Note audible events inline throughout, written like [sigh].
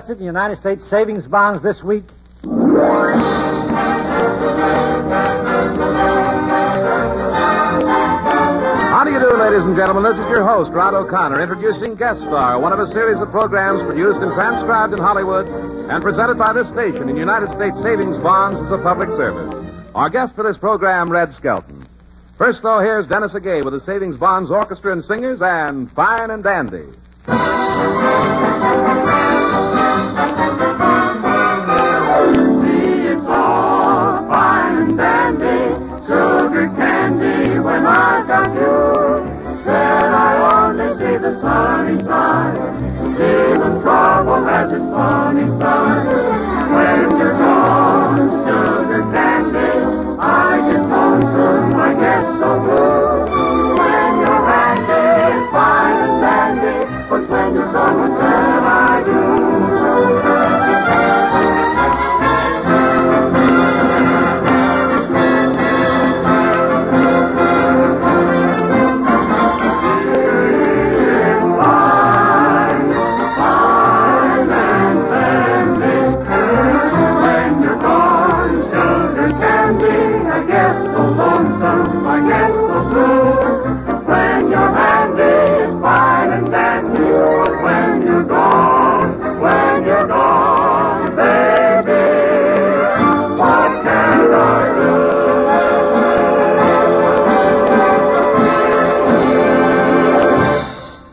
invested in United States savings bonds this week? How do you do, ladies and gentlemen? This is your host, Rod O'Connor, introducing Guest Star, one of a series of programs produced and transcribed in Hollywood and presented by this station in United States Savings Bonds as a public service. Our guest for this program, Red Skelton. First, though, here's Dennis Agay with the Savings Bonds Orchestra and Singers and Fine and Dandy.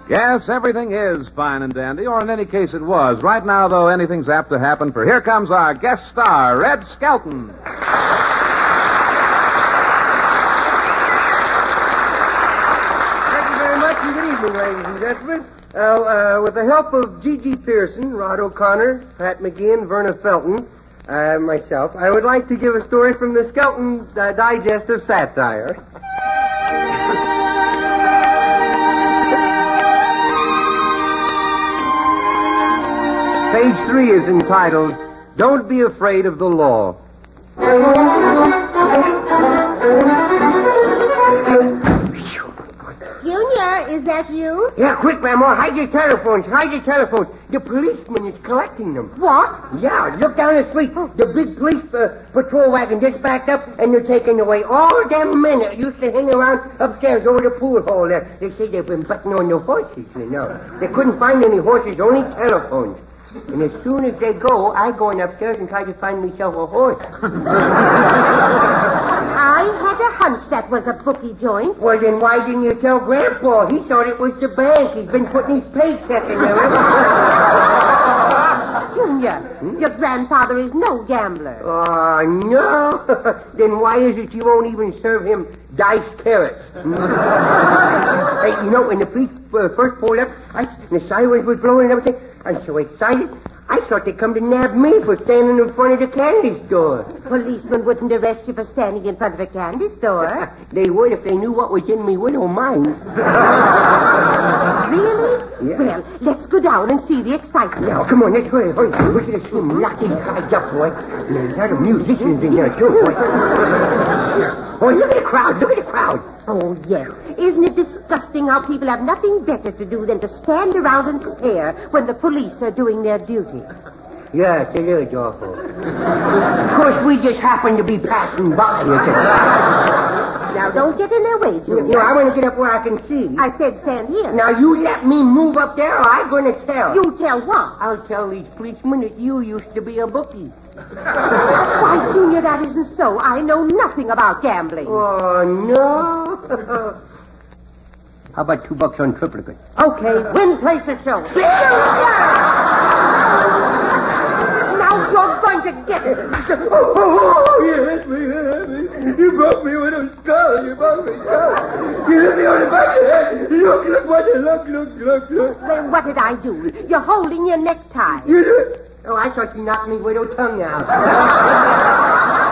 Yes, everything is fine and dandy, or in any case it was. Right now, though, anything's apt to happen, for here comes our guest star, Red Skelton. Thank you very much, good evening, ladies and gentlemen. Uh, uh, with the help of GeGe Pearson, Rod O'Connor, Pat McGeehan, Verna Felton, uh, myself, I would like to give a story from the Skelton uh, Digest of Satire. Page three is entitled, Don't Be Afraid of the Law. Junior, is that you? Yeah, quick, Grandma. Hide your telephones. Hide your telephones. The policeman is collecting them. What? Yeah, look down the street. The big police uh, patrol wagon just backed up, and they're taking away all them men that used to hang around upstairs over the pool hall there. They say they've been betting on the horses, you know. They couldn't find any horses, only telephones. And as soon as they go, I go in upstairs and try to find myself a horse. I had a hunch that was a bookie joint. Well, then why didn't you tell Grandpa? He thought it was the bank. He's been putting his paycheck in there. [laughs] Junior, hmm? your grandfather is no gambler. Oh, no. [laughs] then why is it you won't even serve him diced carrots? Hmm? [laughs] hey, you know, when the police uh, first pulled up, I, the sirens was blowing and everything, I was so excited. I thought they'd come to nab me for standing in front of the candy store. Policemen wouldn't arrest you for standing in front of a candy store. [laughs] they would if they knew what was in me widow mind. [laughs] really? Yeah. Well, let's go down and see the excitement. Now, come on, let's hurry, hurry. We're going to see him lock these guys up, boy. There's a lot of musicians in there, too, boy. Oh, look at the crowd, look at the crowd. Oh, yes. Isn't it disgusting how people have nothing better to do than to stand around and stare when the police are doing their duty? Yes, it is awful. of course, we just happen to be passing by. you see. Now, don't get in their way, Junior. know, I want to get up where I can see. I said stand here. Now, you let me move up there, or I'm going to tell. You tell what? I'll tell these policemen that you used to be a bookie. [laughs] Why, Junior, that isn't so. I know nothing about gambling. Oh, no. [laughs] How about two bucks on triplicate? Okay, win place or show. now to. Oh, you hit me, you hit me. You broke me with a skull. You broke me skull. You hit me on the back of the head. Look, look, what you look, look, look, look. Then what did I do? You're holding your necktie. You did. Oh, I thought you knocked me with your tongue out. [laughs]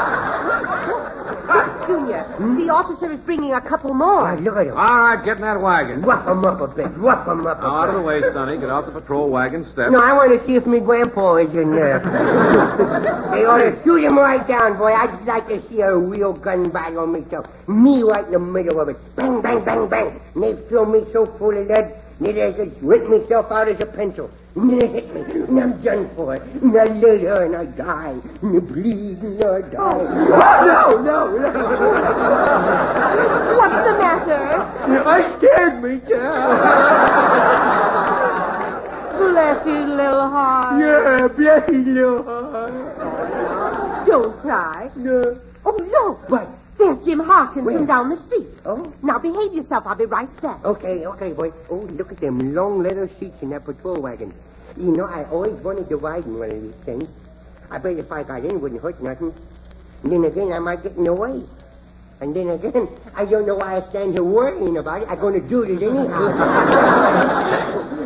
Junior, the officer is bringing a couple more. Why, look at him. All right, get in that wagon. Rough him up a bit. Rough him up a Now, out of the way, Sonny. Get off the patrol wagon step. No, I want to see if my grandpa is in there. [laughs] they ought to shoot him right down, boy. I'd like to see a real gun battle on myself. Me right in the middle of it. Bang, bang, bang, bang. And they fill me so full of lead, that I just rip myself out as a pencil. And then hit me, and I'm done for. And I lay there and I die. And I bleed and I die. Oh, no, no, no. What's the matter? I scared me, child. Bless his little heart. Yeah, bless his little heart. Don't cry. No. Oh, no, What? There's Jim Harkins Where? from down the street. Oh? Now behave yourself. I'll be right back. Okay, okay, boy. Oh, look at them long leather seats in that patrol wagon. You know, I always wanted to ride in one of these things. I bet if I got in, it wouldn't hurt nothing. And then again, I might get in the way. And then again, I don't know why I stand here worrying about it. I'm going to do it anyhow.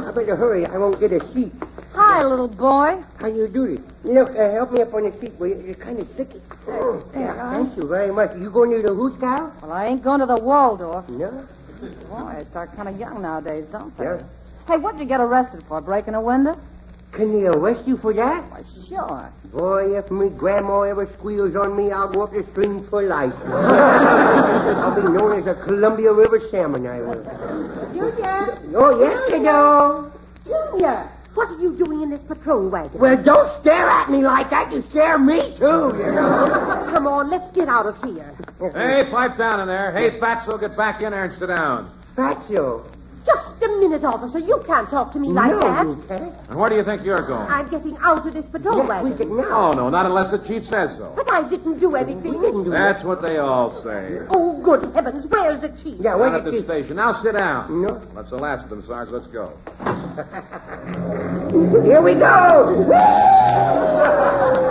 [laughs] I better hurry. I won't get a seat. Hi, little boy. How you do this? Look, uh, help me up on your feet, will you? You're kind of sticky. There Yeah, are. thank you very much. You going to the Who's Cow? Well, I ain't going to the Waldorf. No. Boy, they start kind of young nowadays, don't they? Yeah. Hey, what'd you get arrested for? Breaking a window? Can they arrest you for that? Why, sure. Boy, if me grandma ever squeals on me, I'll go up the stream for life. [laughs] I'll be known as a Columbia River salmon, I will. Junior! Oh, yes, kiddo. Junior! What are you doing in this patrol wagon? Well, don't stare at me like that. You scare me, too, you know. Come on, let's get out of here. Hey, pipe down in there. Hey, Fatso, get back in there and sit down. Fatso. Just a minute, officer. You can't talk to me like no, that. you can't. And where do you think you're going? I'm getting out of this patrol Yes, wagon. we can now. Oh, no, not unless the chief says so. But I didn't do anything. We didn't do that. That's what they all say. Oh, good heavens, where's the chief? Yeah, Down where's at the the station. Now sit down. No. That's the last of them, Sarge. Let's go. [laughs] Here we go.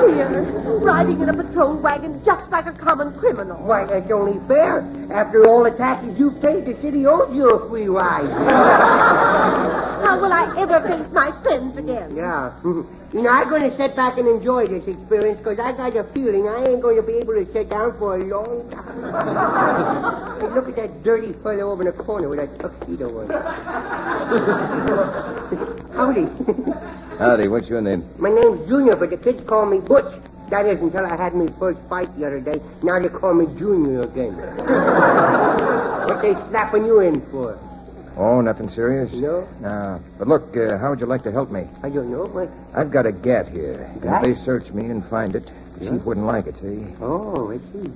Dear, riding in a patrol wagon just like a common criminal. Why, that's only fair. After all the taxes you've paid, the city owes you a free ride. [laughs] How will I ever face my friends again? Yeah. [laughs] You know, I'm going to sit back and enjoy this experience because I got a feeling I ain't going to be able to sit down for a long time. hey, look at that dirty fellow over in the corner with that tuxedo on. [laughs] Howdy. Howdy, what's your name? My name's Junior, but the kids call me Butch. That is until I had my first fight the other day. Now they call me Junior again. [laughs] what they slapping you in for? Oh, nothing serious? No? No. But look, uh, how would you like to help me? I don't know. What? I've got a gat here. Gat? If they search me and find it, the chief wouldn't like it, see? Oh, I see.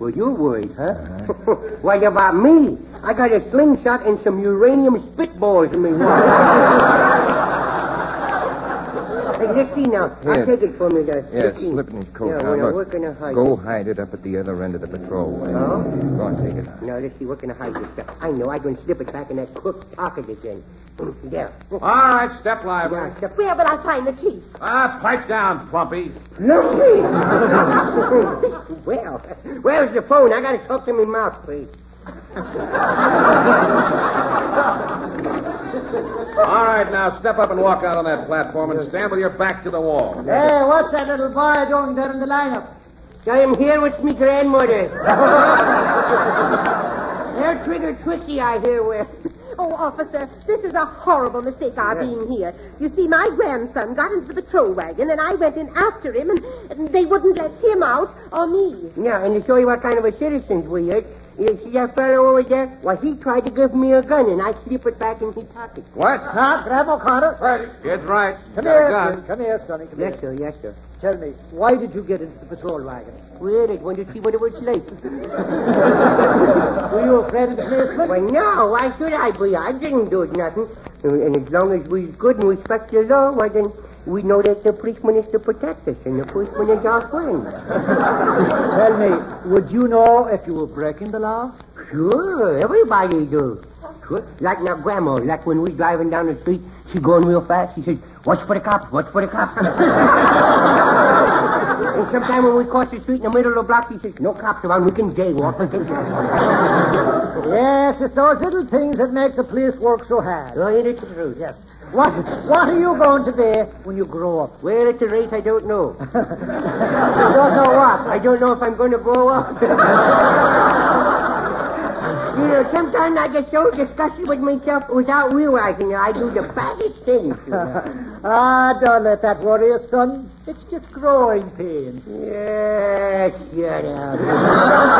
Well, you're worried, huh? [laughs] what about me? I got a slingshot and some uranium spitballs in me. [laughs] hey, let's see now. I'll take it from you there. Yeah, Let's see. slip in your coat. Yeah, now, when I look. work in a hide. Go hide it up at the other end of the patrol. Oh? Go on, take it. out. Now, let's see. What can I hide this stuff? I know. I can slip it back in that cook's pocket again. There. All right, step lively. Yeah, step Where will I find the chief? Ah, pipe down, Plumpy. Lucy! [laughs] well, where's the phone? I gotta talk to my mouth, please. All right, now step up and walk out on that platform and stand with your back to the wall. Hey, what's that little boy doing there in the lineup? I am here with me grandmother. [laughs] Hair trigger twisty, I hear with. Oh, officer, this is a horrible mistake, our being here. You see, my grandson got into the patrol wagon, and I went in after him, and, and they wouldn't let him out or me. Yeah, and to show you what kind of a citizens we are, you see that fellow over there? Well, he tried to give me a gun, and I slip it back in his pocket. What? Huh? Grab O'Connor. Kid's right. Come here, gun. Come here, Sonny. Come Yes, here. sir, yes, sir. Tell me, why did you get into the patrol wagon? Well, I wanted to see what it was like. [laughs] Were you afraid of the policeman? Well, no, why should I be? I didn't do nothing. And as long as we're good and respect the law, why then we know that the policeman is to protect us, and the policeman is our friend. Tell me, would you know if you were breaking the law? Sure, everybody do. Sure. Like now, Grandma, like when we driving down the street, she going real fast. She says, watch for the cops, watch for the cops. [laughs] and sometime when we cross the street in the middle of the block, she says, no cops around, we can jaywalk. [laughs] Yes, it's those little things that make the police work so hard. oh, ain't it the truth? Yes. What What are you going to be when you grow up? Well, at the rate, I don't know. [laughs] You don't know what? I don't know if I'm going to grow up. [laughs] you know, sometimes I get so disgusted with myself without realizing it, I do the baddest things. You know. [laughs] ah, don't let that worry you, son. It's just growing pains. yeah, shut up.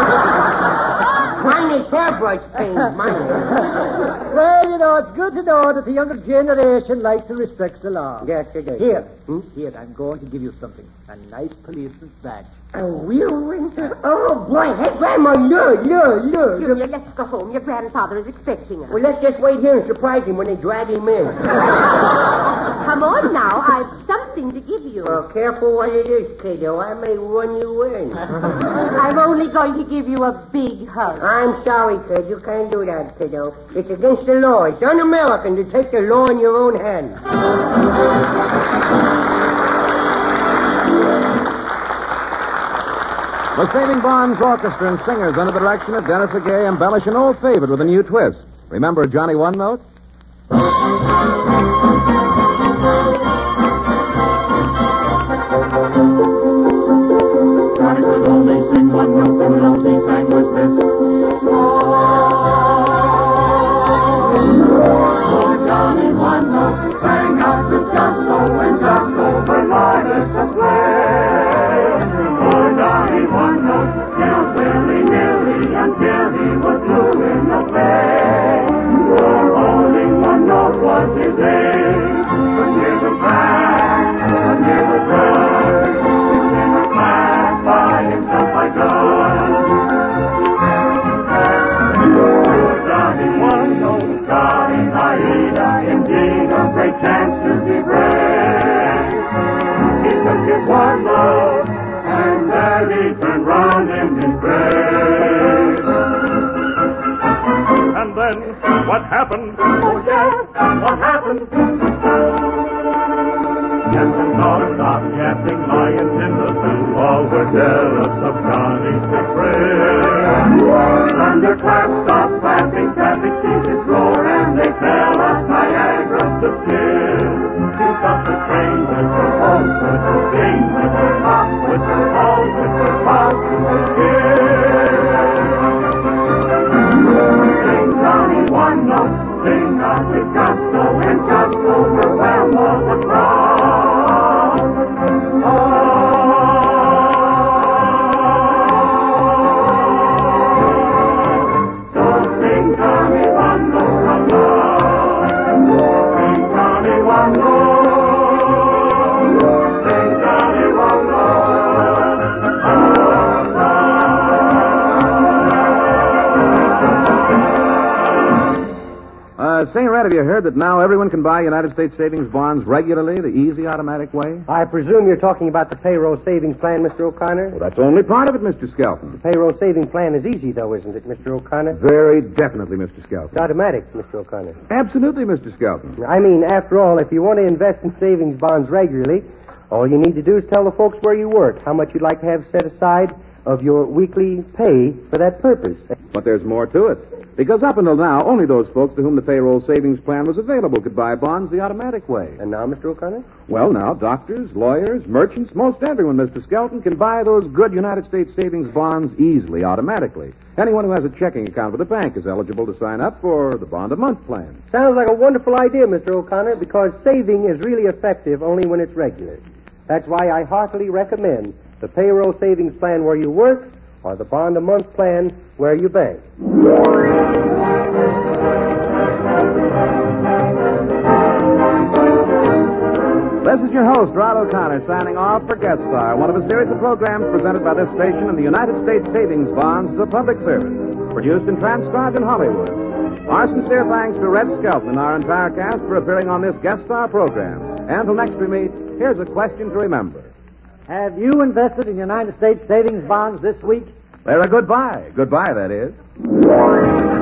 Hairbrush paint, mine. Well, you know, it's good to know that the younger generation likes and respects the law. Yes, it is. Here, Hmm? here, I'm going to give you something. A nice policeman's badge. A real winter? Oh, boy. Hey, Grandma, look, look, look. Junior, let's go home. Your grandfather is expecting us. Well, let's just wait here and surprise him when they drag him in. [laughs] Come on now. I've something to give you. well, careful what it is, kiddo. I may run you in. [laughs] I'm only going to give you a big hug. I'm sorry, kid. You can't do that, kiddo. It's against the law. It's un-American to take the law in your own hands. The Saving Bonds Orchestra and singers under the direction of Dennis Agay embellish an old favorite with a new twist. Remember Johnny One Note? Then, what happened? Oh, yes, what happened? Captain Dollar stopped yapping lions in the zoo. All were jealous of Johnny's big friend. Thunderclap stopped clapping, Uh, Red, have you heard that now everyone can buy United States savings bonds regularly, the easy, automatic way? I presume you're talking about the payroll savings plan, Mr. O'Connor? Well, that's only part of it, Mr. Skelton. The payroll savings plan is easy, though, isn't it, Mr. O'Connor? Very definitely, Mr. Skelton. It's automatic, Mr. O'Connor. Absolutely, Mr. Skelton. I mean, after all, if you want to invest in savings bonds regularly, all you need to do is tell the folks where you work how much you'd like to have set aside of your weekly pay for that purpose. But there's more to it. Because up until now, only those folks to whom the payroll savings plan was available could buy bonds the automatic way. And now, Mr. O'Connor? Well, now, doctors, lawyers, merchants, most everyone, Mr. Skelton, can buy those good United States savings bonds easily, automatically. Anyone who has a checking account with a bank is eligible to sign up for the bond a month plan. Sounds like a wonderful idea, Mr. O'Connor, because saving is really effective only when it's regular. That's why I heartily recommend the payroll savings plan where you work or the bond a month plan where you bank. This is your host, Rod O'Connor, signing off for Guest Star, one of a series of programs presented by this station and the United States Savings Bonds as a public service, produced and transcribed in Hollywood. Our sincere thanks to Red Skelton and our entire cast for appearing on this Guest Star program. And until next we meet, here's a question to remember. Have you invested in United States savings bonds this week? They're a good buy. Goodbye, that is.